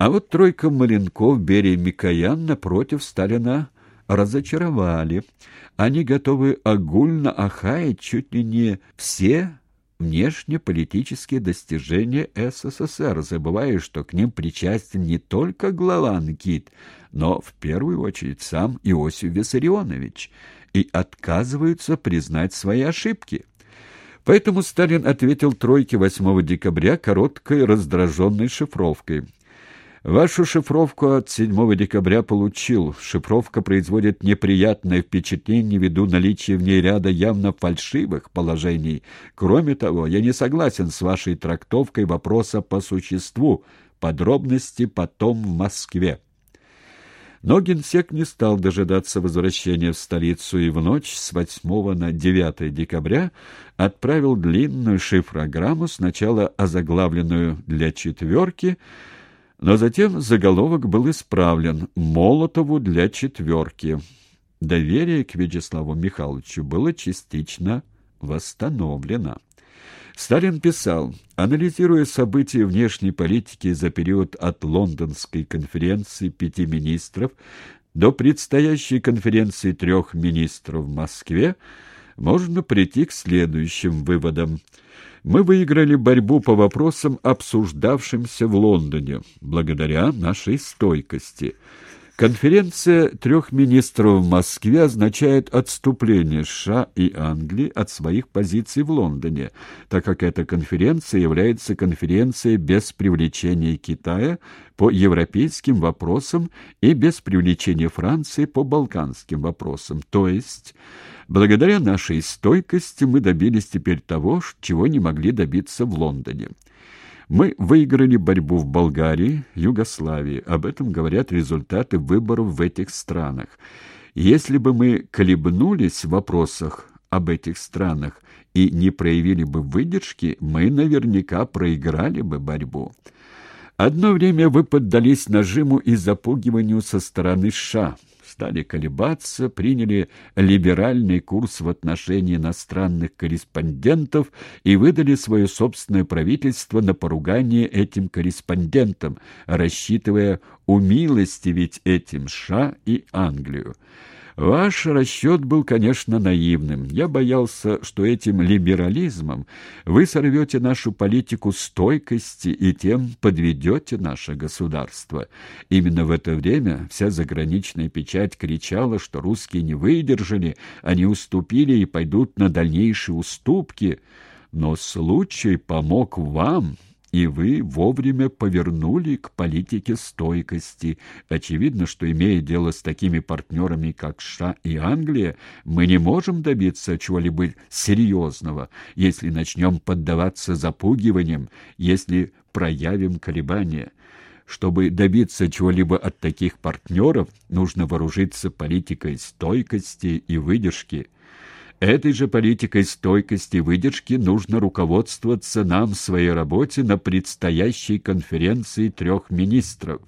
А вот тройка Маленков, Берия Микоян напротив Сталина разочаровали. Они готовы огульно охаять чуть ли не все внешнеполитические достижения СССР, забывая, что к ним причастен не только глава НКИД, но в первую очередь сам Иосиф Виссарионович, и отказываются признать свои ошибки. Поэтому Сталин ответил тройке 8 декабря короткой раздраженной шифровкой – Вашу шифровку от 7 декабря получил. Шифровка производит неприятное впечатление ввиду наличия в ней ряда явно фальшивых положений. Кроме того, я не согласен с вашей трактовкой вопроса по существу. Подробности потом в Москве. Но генсек не стал дожидаться возвращения в столицу и в ночь с 8 на 9 декабря отправил длинную шифрограмму, сначала озаглавленную «для четверки», но затем заголовок был исправлен «Молотову для четверки». Доверие к Вячеславу Михайловичу было частично восстановлено. Сталин писал, анализируя события внешней политики за период от Лондонской конференции пяти министров до предстоящей конференции трех министров в Москве, можно прийти к следующим выводам. Мы выиграли борьбу по вопросам, обсуждавшимся в Лондоне, благодаря нашей стойкости. Конференция трех министров в Москве означает отступление США и Англии от своих позиций в Лондоне, так как эта конференция является конференцией без привлечения Китая по европейским вопросам и без привлечения Франции по балканским вопросам. То есть, благодаря нашей стойкости мы добились теперь того, чего не могли добиться в Лондоне. Мы выиграли борьбу в Болгарии, Югославии. Об этом говорят результаты выборов в этих странах. Если бы мы колебнулись в вопросах об этих странах и не проявили бы выдержки, мы наверняка проиграли бы борьбу. Одно время вы поддались нажиму и запугиванию со стороны США стали колебаться, приняли либеральный курс в отношении иностранных корреспондентов и выдали свое собственное правительство на поругание этим корреспондентам, рассчитывая умилостивить этим США и Англию. Ваш расчет был, конечно, наивным. Я боялся, что этим либерализмом вы сорвете нашу политику стойкости и тем подведете наше государство. Именно в это время вся заграничная печать кричала, что русские не выдержали, они уступили и пойдут на дальнейшие уступки. Но случай помог вам, и вы вовремя повернули к политике стойкости. Очевидно, что, имея дело с такими партнерами, как США и Англия, мы не можем добиться чего-либо серьезного, если начнем поддаваться запугиваниям, если проявим колебания. Чтобы добиться чего-либо от таких партнеров, нужно вооружиться политикой стойкости и выдержки – Этой же политикой стойкости и выдержки нужно руководствоваться нам в своей работе на предстоящей конференции трех министров.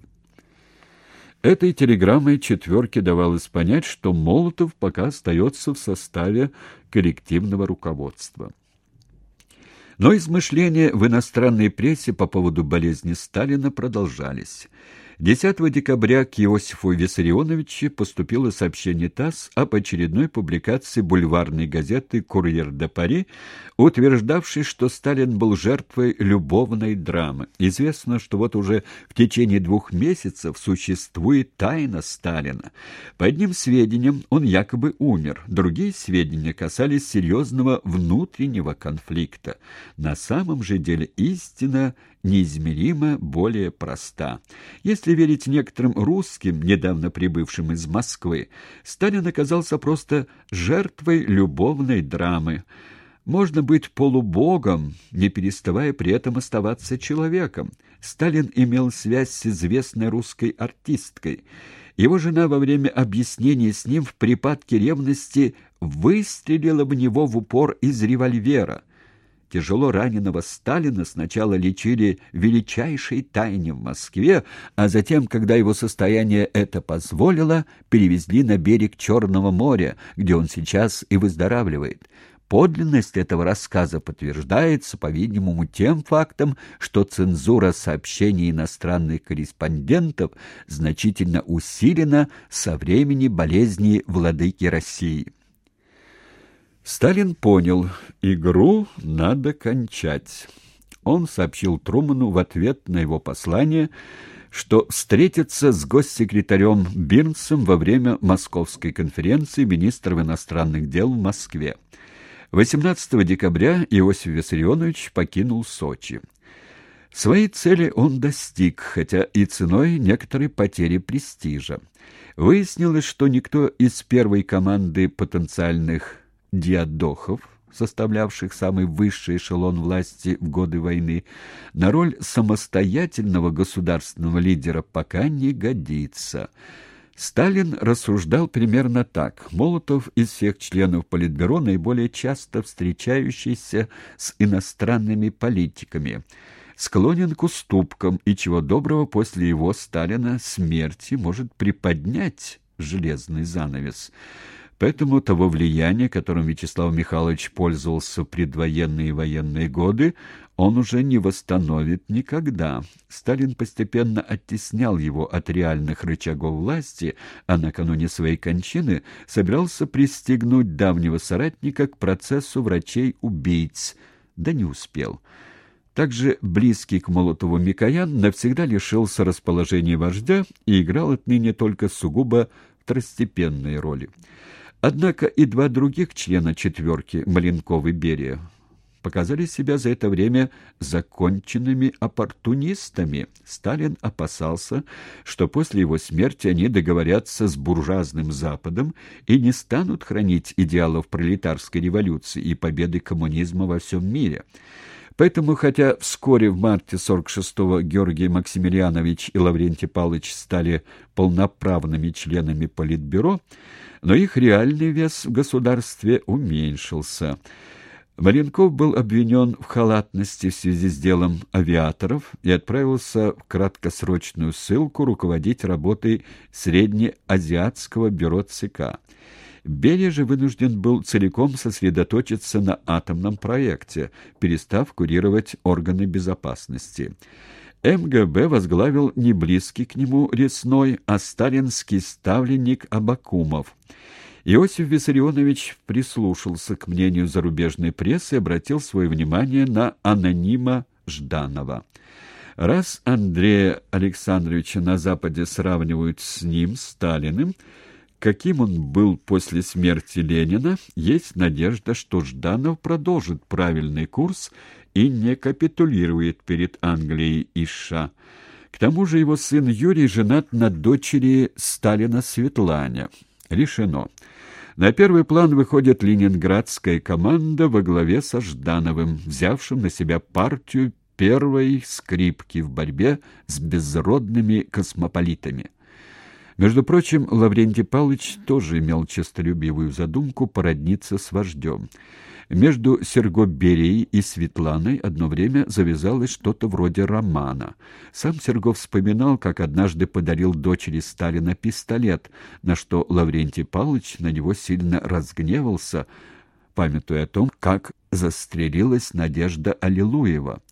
Этой телеграммой четверке давалось понять, что Молотов пока остается в составе коллективного руководства. Но измышления в иностранной прессе по поводу болезни Сталина продолжались. 10 декабря к Иосифу Виссарионовичу поступило сообщение ТАСС об очередной публикации бульварной газеты «Курьер де Пари», утверждавшей, что Сталин был жертвой любовной драмы. Известно, что вот уже в течение двух месяцев существует тайна Сталина. По одним сведениям, он якобы умер, другие сведения касались серьезного внутреннего конфликта. На самом же деле истина неизмеримо более проста. Если верить некоторым русским, недавно прибывшим из Москвы, Сталин оказался просто жертвой любовной драмы. Можно быть полубогом, не переставая при этом оставаться человеком. Сталин имел связь с известной русской артисткой. Его жена во время объяснения с ним в припадке ревности выстрелила в него в упор из револьвера. Тяжело раненого Сталина сначала лечили в величайшей тайне в Москве, а затем, когда его состояние это позволило, перевезли на берег Черного моря, где он сейчас и выздоравливает. подлинность этого рассказа подтверждается, по-видимому, тем фактом, что цензура сообщений иностранных корреспондентов значительно усилена со времени болезни владыки России. Сталин понял, игру надо кончать. Он сообщил Труману в ответ на его послание, что встретится с госсекретарем Бирнсом во время Московской конференции министров иностранных дел в Москве. 18 декабря Иосиф Виссарионович покинул Сочи. Своей цели он достиг, хотя и ценой некоторой потери престижа. Выяснилось, что никто из первой команды потенциальных диадохов составлявших самый высший эшелон власти в годы войны, на роль самостоятельного государственного лидера пока не годится. Сталин рассуждал примерно так. Молотов из всех членов Политбюро наиболее часто встречающийся с иностранными политиками, склонен к уступкам и чего доброго после его Сталина смерти может приподнять железный занавес. Поэтому того влияния, которым Вячеслав Михайлович пользовался в предвоенные и военные годы, он уже не восстановит никогда. Сталин постепенно оттеснял его от реальных рычагов власти, а накануне своей кончины собирался пристегнуть давнего соратника к процессу врачей-убийц, да не успел. Также близкий к Молотову Микоян навсегда лишился расположения вождя и играл отныне только сугубо второстепенные роли. Однако и два других члена четверки, Маленков и Берия, показали себя за это время законченными оппортунистами. Сталин опасался, что после его смерти они договорятся с буржуазным Западом и не станут хранить идеалов пролетарской революции и победы коммунизма во всем мире. Поэтому, хотя вскоре в марте 46-го Георгий Максимилианович и Лаврентий Павлович стали полноправными членами Политбюро, но их реальный вес в государстве уменьшился. Маленков был обвинен в халатности в связи с делом авиаторов и отправился в краткосрочную ссылку руководить работой Среднеазиатского бюро ЦК. Берия же вынужден был целиком сосредоточиться на атомном проекте, перестав курировать органы безопасности. МГБ возглавил не близкий к нему Ресной, а сталинский ставленник Абакумов. Иосиф Виссарионович прислушался к мнению зарубежной прессы и обратил свое внимание на анонима Жданова. Раз Андрея Александровича на Западе сравнивают с ним, Сталиным, каким он был после смерти Ленина, есть надежда, что Жданов продолжит правильный курс и не капитулирует перед Англией и США. К тому же его сын Юрий женат на дочери Сталина Светлане. Решено. На первый план выходит ленинградская команда во главе со Ждановым, взявшим на себя партию первой скрипки в борьбе с безродными космополитами. Между прочим, Лаврентий Павлович тоже имел честолюбивую задумку породниться с вождем. Между Серго Берией и Светланой одно время завязалось что-то вроде романа. Сам Серго вспоминал, как однажды подарил дочери Сталина пистолет, на что Лаврентий Павлович на него сильно разгневался, памятуя о том, как застрелилась Надежда Аллилуева.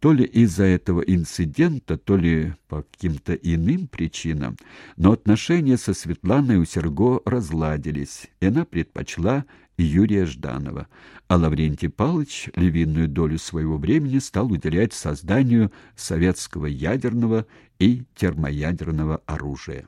То ли из-за этого инцидента, то ли по каким-то иным причинам, но отношения со Светланой у Серго разладились, и она предпочла Юрия Жданова, а Лаврентий Павлович львиную долю своего времени стал уделять созданию советского ядерного и термоядерного оружия.